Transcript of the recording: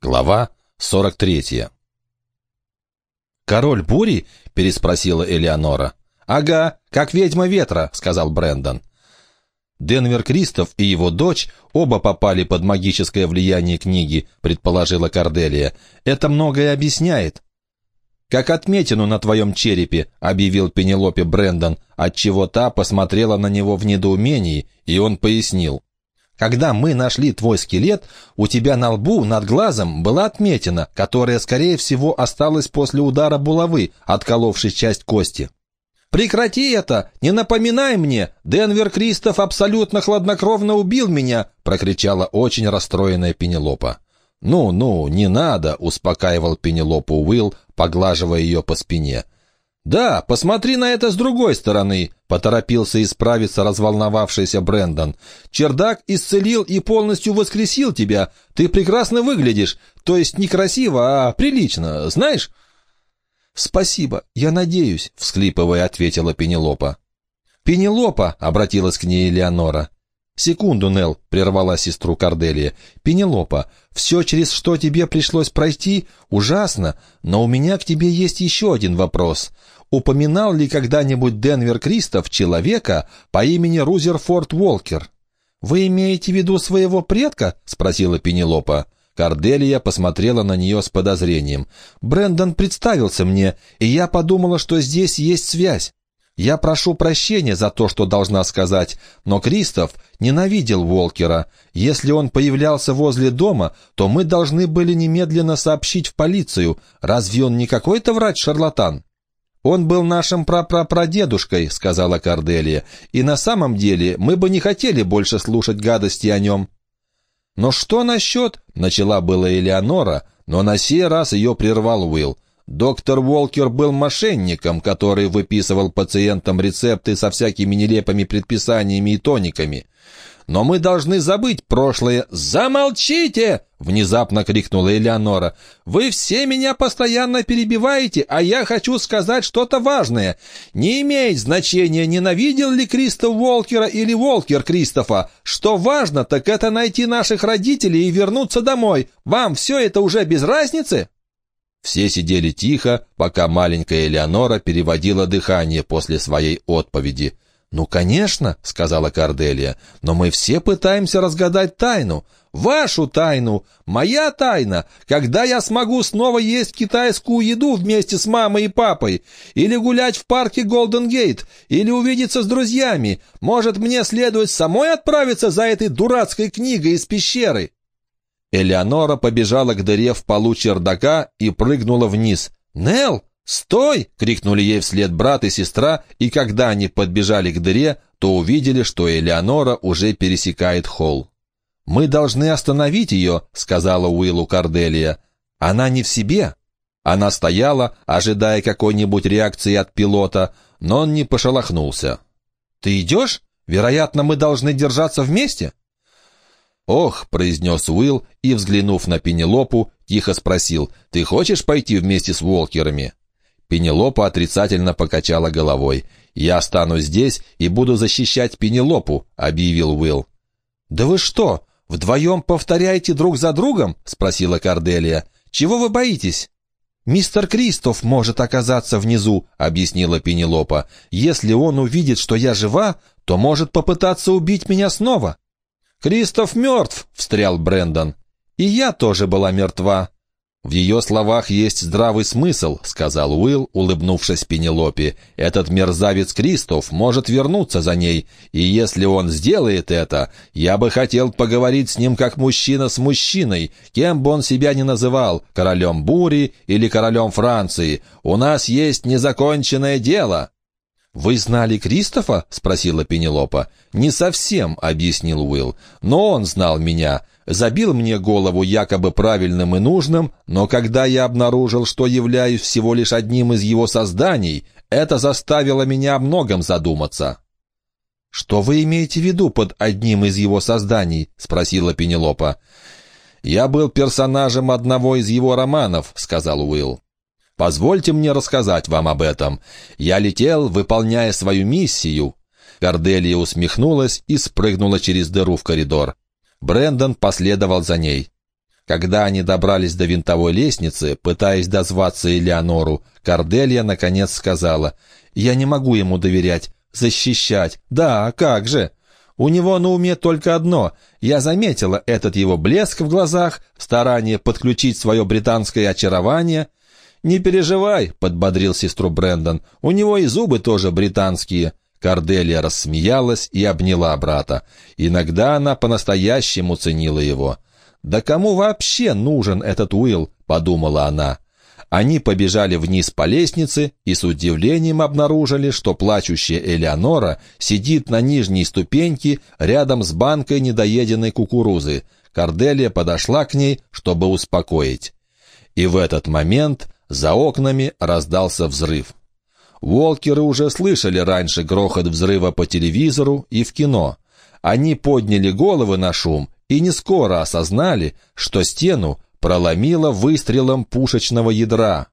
Глава 43 «Король бури?» — переспросила Элеонора. «Ага, как ведьма ветра», — сказал Брэндон. Денвер Кристоф и его дочь оба попали под магическое влияние книги, предположила Корделия. Это многое объясняет. «Как отметину на твоем черепе», — объявил Пенелопе Брэндон, отчего та посмотрела на него в недоумении, и он пояснил. Когда мы нашли твой скелет, у тебя на лбу над глазом была отметина, которая, скорее всего, осталась после удара булавы, отколовшей часть кости. «Прекрати это! Не напоминай мне! Денвер Кристоф абсолютно хладнокровно убил меня!» — прокричала очень расстроенная Пенелопа. «Ну-ну, не надо!» — успокаивал Пенелопу Уилл, поглаживая ее по спине. «Да, посмотри на это с другой стороны», — поторопился исправиться разволновавшийся Брендон. «Чердак исцелил и полностью воскресил тебя. Ты прекрасно выглядишь. То есть не красиво, а прилично, знаешь?» «Спасибо, я надеюсь», — всхлипывая ответила Пенелопа. «Пенелопа», — обратилась к ней Элеонора, «Секунду, Нел», — прервала сестру Корделия. «Пенелопа, все, через что тебе пришлось пройти, ужасно, но у меня к тебе есть еще один вопрос. Упоминал ли когда-нибудь Денвер Кристоф человека по имени Рузерфорд Уолкер?» «Вы имеете в виду своего предка?» — спросила Пенелопа. Корделия посмотрела на нее с подозрением. «Брэндон представился мне, и я подумала, что здесь есть связь. Я прошу прощения за то, что должна сказать, но Кристоф ненавидел Волкера. Если он появлялся возле дома, то мы должны были немедленно сообщить в полицию. Разве он не какой-то врач-шарлатан?» «Он был нашим прапрапрадедушкой», — сказала Корделия, «и на самом деле мы бы не хотели больше слушать гадости о нем». «Но что насчет...» — начала была Элеонора, но на сей раз ее прервал Уилл. Доктор Волкер был мошенником, который выписывал пациентам рецепты со всякими нелепыми предписаниями и тониками. Но мы должны забыть прошлое. «Замолчите!» — внезапно крикнула Элеонора. «Вы все меня постоянно перебиваете, а я хочу сказать что-то важное. Не имеет значения, ненавидел ли Кристоф Волкера или Волкер Кристофа. Что важно, так это найти наших родителей и вернуться домой. Вам все это уже без разницы?» Все сидели тихо, пока маленькая Элеонора переводила дыхание после своей отповеди. «Ну, конечно», — сказала Корделия, — «но мы все пытаемся разгадать тайну. Вашу тайну, моя тайна, когда я смогу снова есть китайскую еду вместе с мамой и папой, или гулять в парке Голден Гейт, или увидеться с друзьями. Может, мне следует самой отправиться за этой дурацкой книгой из пещеры?» Элеонора побежала к дыре в полу чердака и прыгнула вниз. «Нелл, стой!» — крикнули ей вслед брат и сестра, и когда они подбежали к дыре, то увидели, что Элеонора уже пересекает холл. «Мы должны остановить ее», — сказала Уиллу Карделия. «Она не в себе». Она стояла, ожидая какой-нибудь реакции от пилота, но он не пошелохнулся. «Ты идешь? Вероятно, мы должны держаться вместе?» «Ох», — произнес Уилл и, взглянув на Пенелопу, тихо спросил, «Ты хочешь пойти вместе с Волкерами?» Пенелопа отрицательно покачала головой. «Я останусь здесь и буду защищать Пенелопу», — объявил Уилл. «Да вы что, вдвоем повторяете друг за другом?» — спросила Корделия. «Чего вы боитесь?» «Мистер Кристоф может оказаться внизу», — объяснила Пенелопа. «Если он увидит, что я жива, то может попытаться убить меня снова». «Кристоф мертв!» — встрял Брендон. «И я тоже была мертва». «В ее словах есть здравый смысл», — сказал Уилл, улыбнувшись Пенелопе. «Этот мерзавец Кристоф может вернуться за ней, и если он сделает это, я бы хотел поговорить с ним как мужчина с мужчиной, кем бы он себя ни называл, королем Бури или королем Франции. У нас есть незаконченное дело». «Вы знали Кристофа?» — спросила Пенелопа. «Не совсем», — объяснил Уилл. «Но он знал меня. Забил мне голову якобы правильным и нужным, но когда я обнаружил, что являюсь всего лишь одним из его созданий, это заставило меня о многом задуматься». «Что вы имеете в виду под одним из его созданий?» — спросила Пенелопа. «Я был персонажем одного из его романов», — сказал Уилл. Позвольте мне рассказать вам об этом. Я летел, выполняя свою миссию». Корделия усмехнулась и спрыгнула через дыру в коридор. Брендон последовал за ней. Когда они добрались до винтовой лестницы, пытаясь дозваться Элеонору, Корделия наконец сказала, «Я не могу ему доверять. Защищать. Да, как же!» У него на уме только одно. Я заметила этот его блеск в глазах, старание подключить свое британское очарование. «Не переживай», — подбодрил сестру Брэндон, — «у него и зубы тоже британские». Корделия рассмеялась и обняла брата. Иногда она по-настоящему ценила его. «Да кому вообще нужен этот Уилл?» — подумала она. Они побежали вниз по лестнице и с удивлением обнаружили, что плачущая Элеонора сидит на нижней ступеньке рядом с банкой недоеденной кукурузы. Корделия подошла к ней, чтобы успокоить. И в этот момент за окнами раздался взрыв. Волкеры уже слышали раньше грохот взрыва по телевизору и в кино. Они подняли головы на шум и не скоро осознали, что стену проломило выстрелом пушечного ядра.